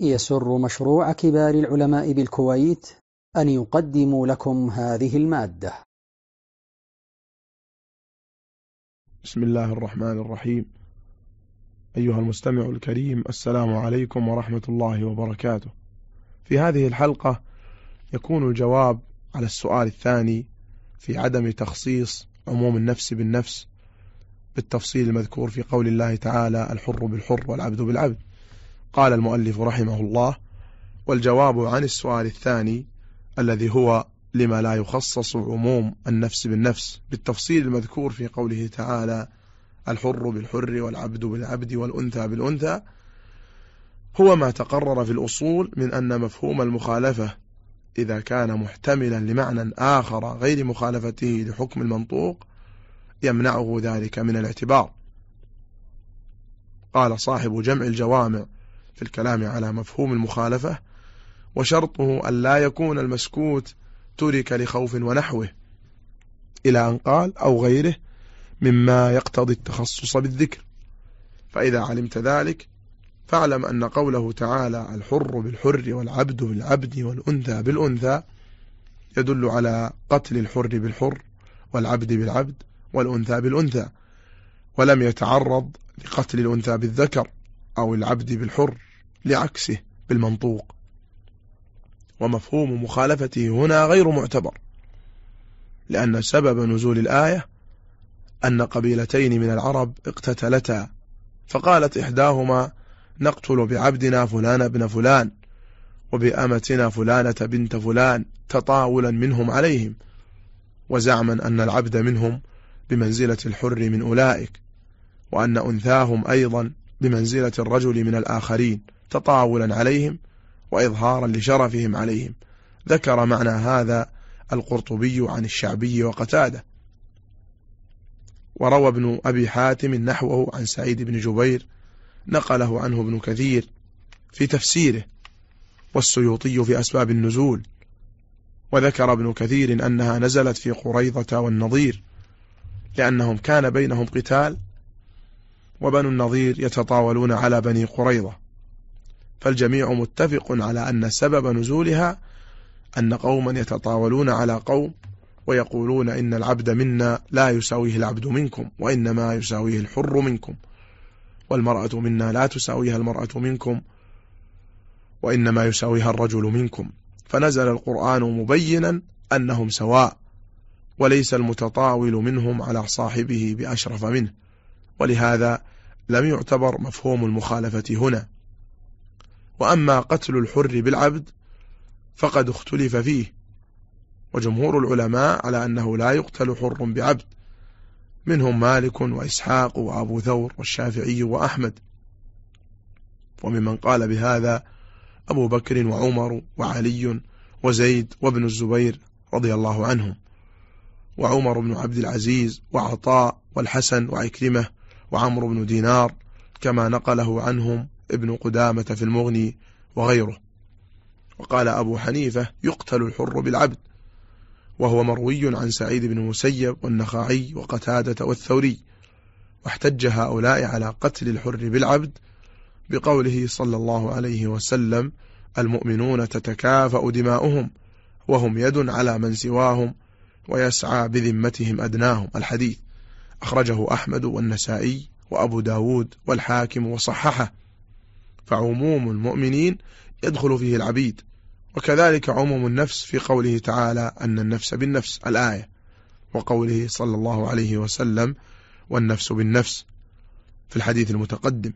يسر مشروع كبار العلماء بالكويت أن يقدم لكم هذه المادة. بسم الله الرحمن الرحيم. أيها المستمع الكريم السلام عليكم ورحمة الله وبركاته. في هذه الحلقة يكون الجواب على السؤال الثاني في عدم تخصيص عموم النفس بالنفس بالتفصيل المذكور في قول الله تعالى الحر بالحر والعبد بالعبد. قال المؤلف رحمه الله والجواب عن السؤال الثاني الذي هو لما لا يخصص عموم النفس بالنفس بالتفصيل المذكور في قوله تعالى الحر بالحر والعبد بالعبد والأنثى بالأنثى هو ما تقرر في الأصول من أن مفهوم المخالفة إذا كان محتملا لمعنى آخر غير مخالفته لحكم المنطوق يمنعه ذلك من الاعتبار. قال صاحب جمع الجوامع في الكلام على مفهوم المخالفة وشرطه أن لا يكون المسكوت ترك لخوف ونحوه إلى أن قال أو غيره مما يقتضي التخصص بالذكر. فإذا علمت ذلك فاعلم أن قوله تعالى الحر بالحر والعبد بالعبد والأنثى بالأنثى يدل على قتل الحر بالحر والعبد بالعبد والأنثى بالأنثى ولم يتعرض لقتل الأنثى بالذكر أو العبد بالحر. لعكسه بالمنطوق. ومفهوم مخالفته هنا غير معتبر لأن سبب نزول الآية أن قبيلتين من العرب اقتتلتا فقالت إحداهما نقتل بعبدنا فلان ابن فلان وبأمتنا فلانة بنت فلان تطاولا منهم عليهم وزعما أن العبد منهم بمنزلة الحر من أولئك وأن أنثاهم أيضا بمنزلة الرجل من الآخرين تطاولا عليهم وإظهارا لشرفهم عليهم. ذكر معنى هذا القرطبي عن الشعبي وقتاده. وروى ابن أبي حاتم نحوه عن سعيد بن جبير نقله عنه ابن كثير في تفسيره والسيوطي في أسباب النزول. وذكر ابن كثير أنها نزلت في قريضة والنظير لأنهم كان بينهم قتال وبنو النظير يتطاولون على بني قريظة. فالجميع متفق على أن سبب نزولها أن قوما يتطاولون على قوم ويقولون إن العبد منا لا يساويه العبد منكم وإنما يساويه الحر منكم. والمرأة منا لا تساويها المرأة منكم وإنما يساويها الرجل منكم. فنزل القرآن مبينا أنهم سواء وليس المتطاول منهم على صاحبه بأشرف منه. ولهذا لم يعتبر مفهوم المخالفة هنا. وأما قتل الحر بالعبد فقد اختلف فيه وجمهور العلماء على أنه لا يقتل حر بعبد منهم مالك وإسحاق وأبو ثور والشافعي وأحمد. وممن قال بهذا أبو بكر وعمر وعلي وزيد وابن الزبير رضي الله عنهم وعمر بن عبد العزيز وعطاء والحسن وعكرمة وعمرو بن دينار كما نقله عنهم ابن قدامة في المغني وغيره. وقال أبو حنيفة يقتل الحر بالعبد وهو مروي عن سعيد بن مسيب والنخاعي وقتادة والثوري واحتج هؤلاء على قتل الحر بالعبد بقوله صلى الله عليه وسلم المؤمنون تتكافأ دماؤهم وهم يد على من سواهم ويسعى بذمتهم أدناهم. الحديث أخرجه أحمد والنسائي وأبو داود والحاكم وصححه. فعموم المؤمنين يدخل فيه العبيد وكذلك عموم النفس في قوله تعالى أن النفس بالنفس الآية وقوله صلى الله عليه وسلم والنفس بالنفس في الحديث المتقدم.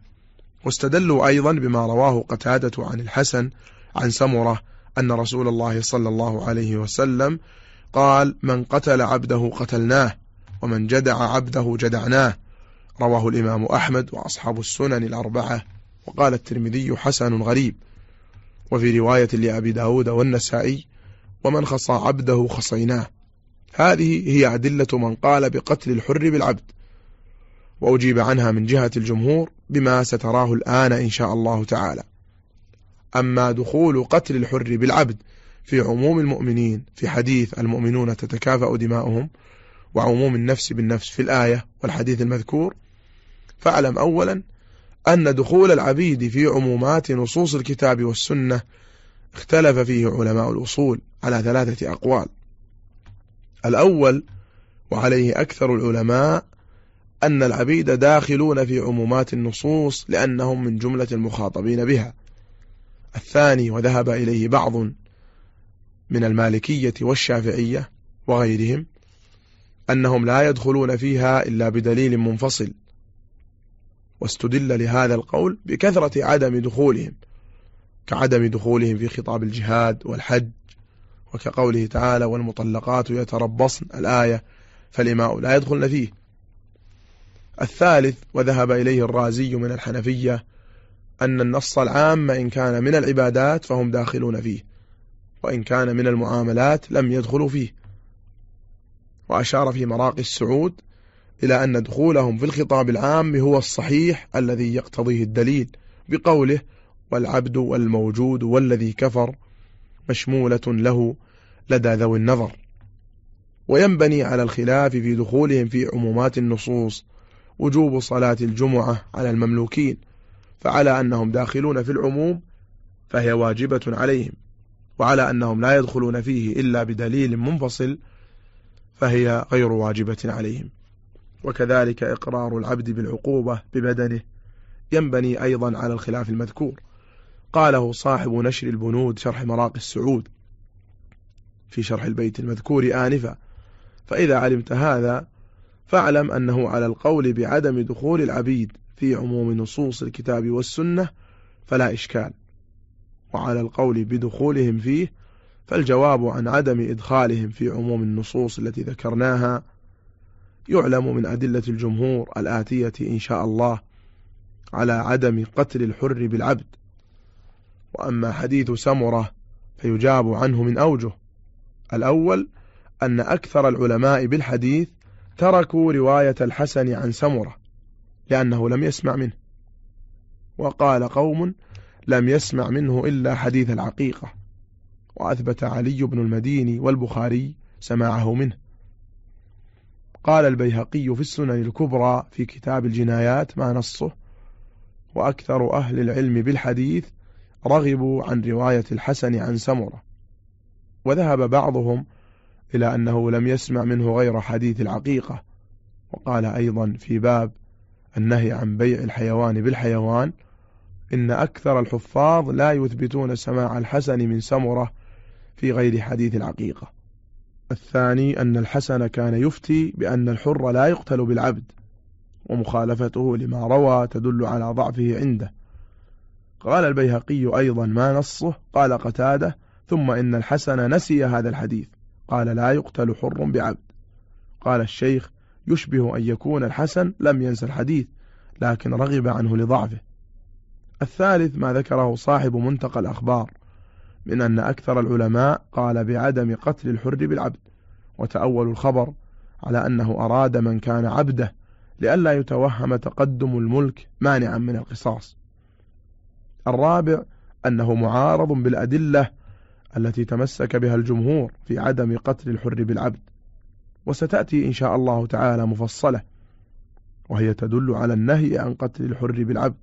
واستدلوا أيضا بما رواه قتادة عن الحسن عن سمرة أن رسول الله صلى الله عليه وسلم قال من قتل عبده قتلناه. ومن جدع عبده جدعناه. رواه الإمام أحمد وأصحاب السنن الأربعة وقال الترمذي حسن غريب. وفي رواية لأبي داود والنسائي ومن خصى عبده خصيناه. هذه هي أدلة من قال بقتل الحر بالعبد. وأجيب عنها من جهة الجمهور بما ستراه الآن إن شاء الله تعالى. أما دخول قتل الحر بالعبد في عموم المؤمنين في حديث المؤمنون تتكافأ دماؤهم وعموم النفس بالنفس في الآية والحديث المذكور. فاعلم أولا أن دخول العبيد في عمومات نصوص الكتاب والسنة اختلف فيه علماء الأصول على ثلاثة أقوال. الأول وعليه أكثر العلماء أن العبيد داخلون في عمومات النصوص لأنهم من جملة المخاطبين بها. الثاني وذهب إليه بعض من المالكية والشافعية وغيرهم أنهم لا يدخلون فيها إلا بدليل منفصل. واستدل لهذا القول بكثرة عدم دخولهم كعدم دخولهم في خطاب الجهاد والحج وكقوله تعالى والمطلقات يتربصن الآية فالإماء لا يدخلن فيه. الثالث وذهب إليه الرازي من الحنفية أن النص العام إن كان من العبادات فهم داخلون فيه وإن كان من المعاملات لم يدخلوا فيه. وأشار في مراقي السعود إلى أن دخولهم في الخطاب العام هو الصحيح الذي يقتضيه الدليل بقوله والعبد والموجود والذي كفر مشمولة له لدى ذوي النظر وينبني على الخلاف في دخولهم في عمومات النصوص وجوب صلاة الجمعة على المملوكين فعلى أنهم داخلون في العموم فهي واجبة عليهم وعلى أنهم لا يدخلون فيه إلا بدليل منفصل فهي غير واجبة عليهم. وكذلك إقرار العبد بالعقوبة ببدنه ينبني أيضا على الخلاف المذكور. قاله صاحب نشر البنود شرح مراقي السعود في شرح البيت المذكور آنفا فإذا علمت هذا فاعلم أنه على القول بعدم دخول العبيد في عموم نصوص الكتاب والسنة فلا إشكال وعلى القول بدخولهم فيه فالجواب عن عدم إدخالهم في عموم النصوص التي ذكرناها يعلم من أدلة الجمهور الآتية إن شاء الله على عدم قتل الحر بالعبد. وأما حديث سمرة فيجاب عنه من أوجه. الأول أن أكثر العلماء بالحديث تركوا رواية الحسن عن سمرة لأنه لم يسمع منه. وقال قوم لم يسمع منه إلا حديث العقيقة. وأثبت علي بن المديني والبخاري سماعه منه. قال البيهقي في السنن الكبرى في كتاب الجنايات ما نصه وأكثر أهل العلم بالحديث رغبوا عن رواية الحسن عن سمرة وذهب بعضهم إلى أنه لم يسمع منه غير حديث العقيقة وقال أيضا في باب النهي عن بيع الحيوان بالحيوان إن أكثر الحفاظ لا يثبتون سماع الحسن من سمرة في غير حديث العقيقة. الثاني أن الحسن كان يفتي بأن الحر لا يقتل بالعبد ومخالفته لما روى تدل على ضعفه عنده. قال البيهقي أيضا ما نصه؟ قال قتادة ثم إن الحسن نسي هذا الحديث قال لا يقتل حر بعبد. قال الشيخ يشبه أن يكون الحسن لم ينسى الحديث لكن رغب عنه لضعفه. الثالث ما ذكره صاحب منتقى الأخبار من أن أكثر العلماء قال بعدم قتل الحر بالعبد وتأول الخبر على أنه أراد من كان عبده لئلا يتوهم تقدم الملك مانعا من القصاص. الرابع أنه معارض بالأدلة التي تمسك بها الجمهور في عدم قتل الحر بالعبد. وستأتي إن شاء الله تعالى مفصلة وهي تدل على النهي عن قتل الحر بالعبد.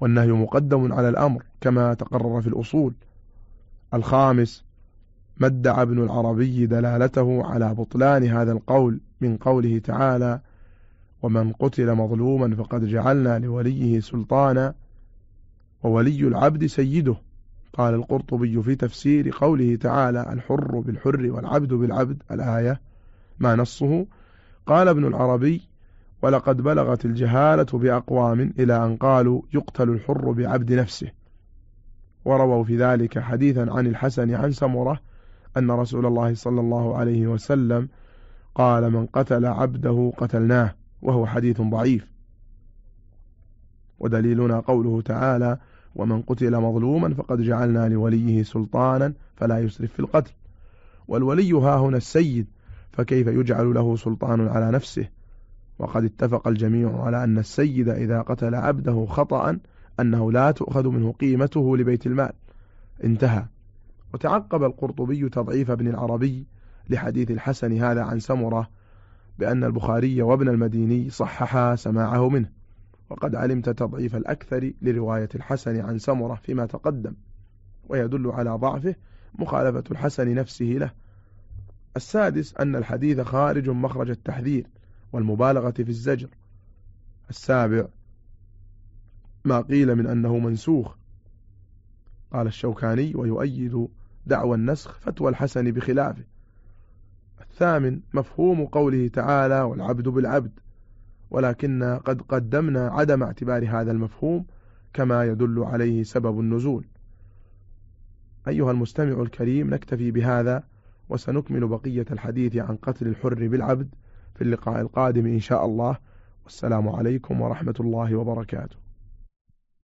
والنهي مقدم على الأمر كما تقرر في الأصول. الخامس مدع ابن العربي دلالته على بطلان هذا القول من قوله تعالى ومن قتل مظلوما فقد جعلنا لوليه سلطانا وولي العبد سيده قال القرطبي في تفسير قوله تعالى الحر بالحر والعبد بالعبد الآية ما نصه؟ قال ابن العربي ولقد بلغت الجهالة بأقوام إلى أن قالوا يقتل الحر بعبد نفسه. ورووا في ذلك حديثا عن الحسن عن سمرة أن رسول الله صلى الله عليه وسلم قال من قتل عبده قتلناه وهو حديث ضعيف. ودليلنا قوله تعالى ومن قتل مظلوما فقد جعلنا لوليه سلطانا فلا يسرف في القتل والولي ها هنا السيد فكيف يجعل له سلطان على نفسه؟ وقد اتفق الجميع على أن السيد إذا قتل عبده خطأ أنه لا تؤخذ منه قيمته لبيت المال. انتهى. وتعقب القرطبي تضعيف ابن العربي لحديث الحسن هذا عن سمرة بأن البخاري وابن المديني صححا سماعه منه. وقد علمت تضعيف الأكثر لرواية الحسن عن سمرة فيما تقدم. ويدل على ضعفه مخالفة الحسن نفسه له. السادس أن الحديث خارج مخرج التحذير. والمبالغة في الزجر. السابع ما قيل من أنه منسوخ. قال الشوكاني ويؤيد دعوى النسخ فتوى الحسن بخلافه. الثامن مفهوم قوله تعالى والعبد بالعبد. ولكن قد قدمنا عدم اعتبار هذا المفهوم كما يدل عليه سبب النزول. أيها المستمع الكريم نكتفي بهذا وسنكمل بقية الحديث عن قتل الحر بالعبد في اللقاء القادم إن شاء الله. والسلام عليكم ورحمة الله وبركاته.